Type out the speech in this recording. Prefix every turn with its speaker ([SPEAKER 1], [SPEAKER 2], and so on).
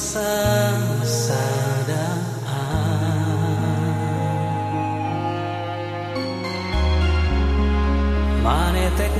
[SPEAKER 1] masa Manetek